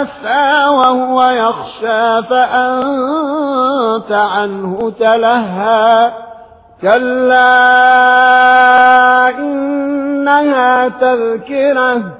يتمسى وهو يخشى فأنت عنه تلهى كلا إنها تذكره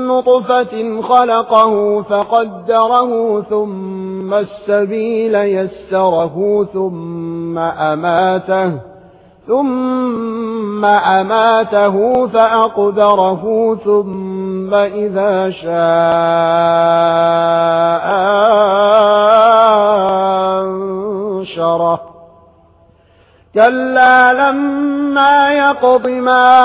نطفة خلقه فقدره ثم السبيل يسره ثم أماته ثم أماته فأقدره ثم إذا شاء أنشره كلا لما يقض ما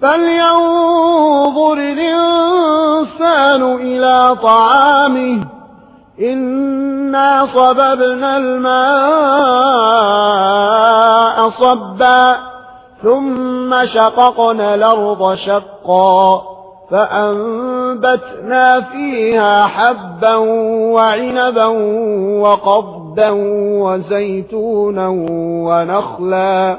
فلينظر الإنسان إلى طعامه إنا صببنا الماء صبا ثم شققنا الأرض شقا فأنبتنا فيها حبا وعنبا وقضبا وزيتونا ونخلا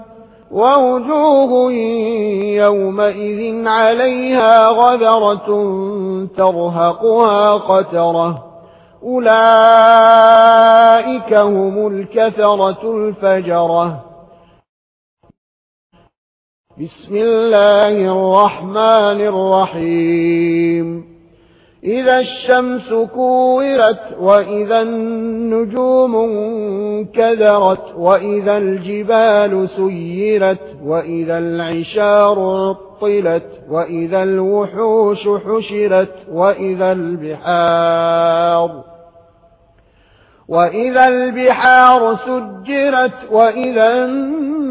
ووجوه يومئذ عليها غبرة ترهقها قترة. أولئك هم الكثرة الفجرة. بسم الله الرحمن الرحيم. إذا الشمس كورت وإذا النجوم كذرت وإذا الجبال سيرت وإذا العشار عطلت وإذا الوحوش حشرت وإذا البحار وإذا البحار سجرت وإذا النجوم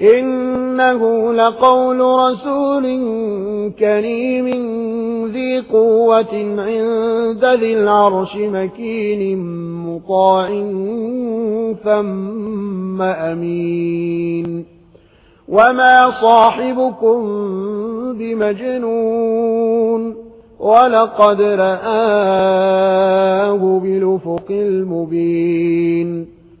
إنه لقول رسول كريم ذي قوة عند ذي العرش مكين مطاع ثم أمين وما صاحبكم بمجنون ولقد رآه بلفق المبين